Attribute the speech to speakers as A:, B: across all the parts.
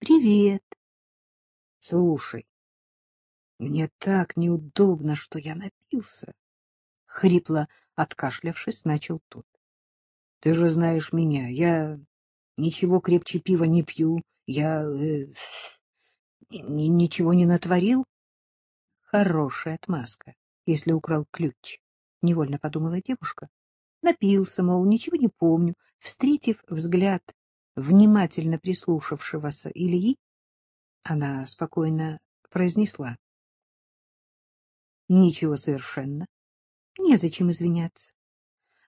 A: Привет. Слушай, мне так неудобно, что я напился. Хрипло откашлявшись, начал тот. Ты же знаешь меня, я ничего крепче пива не пью, я э, ничего не натворил. Хорошая отмазка, если украл ключ, — невольно подумала девушка. Напился, мол, ничего не помню. Встретив взгляд внимательно прислушавшегося Ильи, она спокойно произнесла. — Ничего совершенно. Незачем извиняться.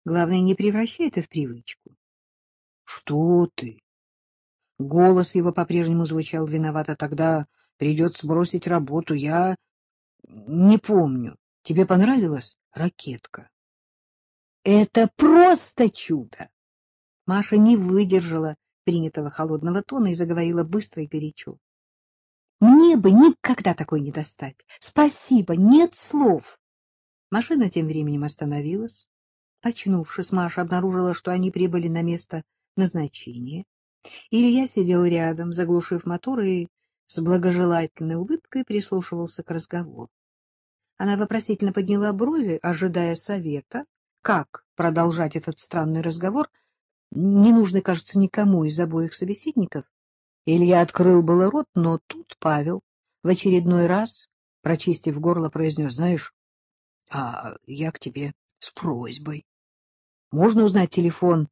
A: Главное, не превращай это в привычку. — Что ты? Голос его по-прежнему звучал виновато. Тогда придется бросить работу. Я не помню. Тебе понравилась ракетка? — Это просто чудо! Маша не выдержала принятого холодного тона и заговорила быстро и горячо. Мне бы никогда такой не достать. Спасибо, нет слов. Машина тем временем остановилась. Очнувшись, Маша обнаружила, что они прибыли на место назначения. Илья сидел рядом, заглушив мотор, и с благожелательной улыбкой прислушивался к разговору. Она вопросительно подняла брови, ожидая совета, как продолжать этот странный разговор, не нужный, кажется, никому из обоих собеседников. Илья открыл было рот, но тут Павел в очередной раз, прочистив горло, произнес, знаешь, а я к тебе с просьбой. Можно узнать телефон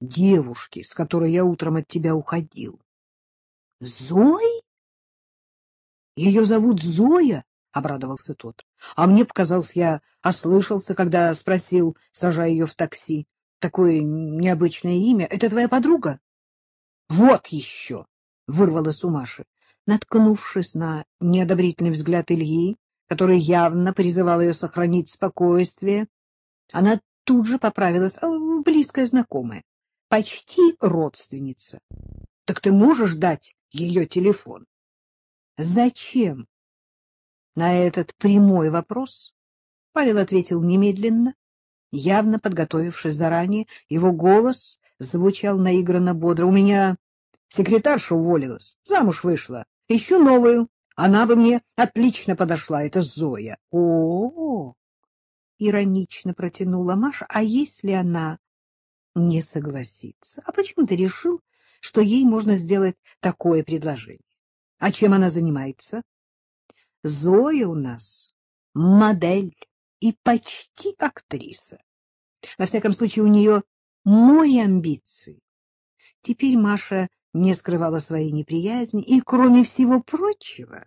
A: девушки, с которой я утром от тебя уходил? — Зои? — Ее зовут Зоя? — обрадовался тот. — А мне показалось, я ослышался, когда спросил, сажая ее в такси. Такое необычное имя. Это твоя подруга? — Вот еще! — вырвалась у Маши. Наткнувшись на неодобрительный взгляд Ильи, который явно призывал ее сохранить спокойствие, она тут же поправилась. Близкая знакомая, почти родственница. — Так ты можешь дать ее телефон? — Зачем? На этот прямой вопрос Павел ответил немедленно, явно подготовившись заранее. Его голос звучал наигранно бодро. — У меня Секретарша уволилась, замуж вышла. Ищу новую. Она бы мне отлично подошла. Это Зоя. О, -о, -о иронично протянула Маша. А если она не согласится? А почему ты решил, что ей можно сделать такое предложение? А чем она занимается? Зоя у нас модель и почти актриса. Во всяком случае, у нее море амбиций. Теперь Маша не скрывала своей неприязни, и, кроме всего прочего,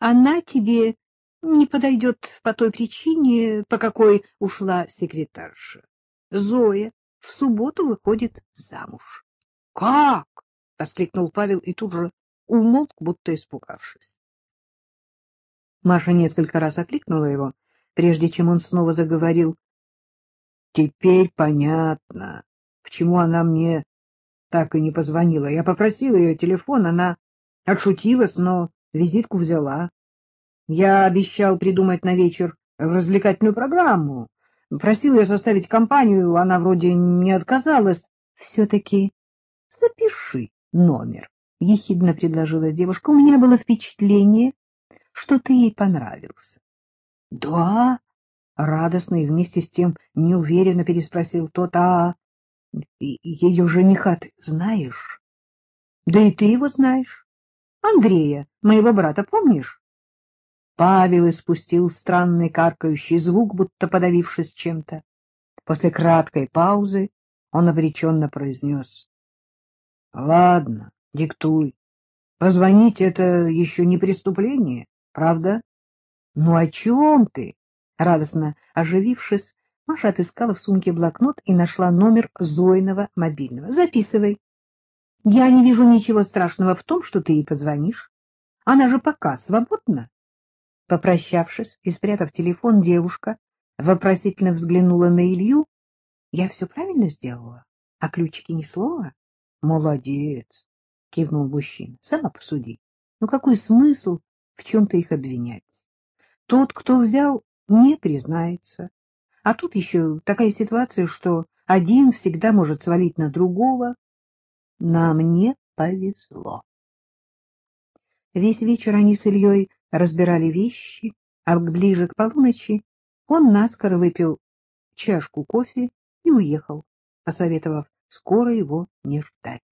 A: она тебе не подойдет по той причине, по какой ушла секретарша. Зоя в субботу выходит замуж. — Как? — воскликнул Павел и тут же умолк, будто испугавшись. Маша несколько раз окликнула его, прежде чем он снова заговорил. — Теперь понятно, почему она мне так и не позвонила. Я попросила ее телефон, она отшутилась, но визитку взяла. Я обещал придумать на вечер развлекательную программу. Просил ее составить компанию, она вроде не отказалась. — Все-таки запиши номер, — ехидно предложила девушка. — У меня было впечатление, что ты ей понравился. — Да? — радостно и вместе с тем неуверенно переспросил тот. — А ее жениха ты знаешь? Да и ты его знаешь. Андрея, моего брата, помнишь? Павел испустил странный каркающий звук, будто подавившись чем-то. После краткой паузы он обреченно произнес. — Ладно, диктуй. Позвонить — это еще не преступление, правда? — Ну о чем ты? Радостно оживившись, Маша отыскала в сумке блокнот и нашла номер Зоиного мобильного. — Записывай. — Я не вижу ничего страшного в том, что ты ей позвонишь. Она же пока свободна. Попрощавшись и спрятав телефон, девушка вопросительно взглянула на Илью. — Я все правильно сделала? А ключики ни слова? — Молодец! — кивнул мужчина. — Сама посуди. Ну какой смысл в чем-то их обвинять? Тот, кто взял, не признается. А тут еще такая ситуация, что один всегда может свалить на другого. Нам не повезло. Весь вечер они с Ильей разбирали вещи, а ближе к полуночи он наскоро выпил чашку кофе и уехал, посоветовав скоро его не ждать.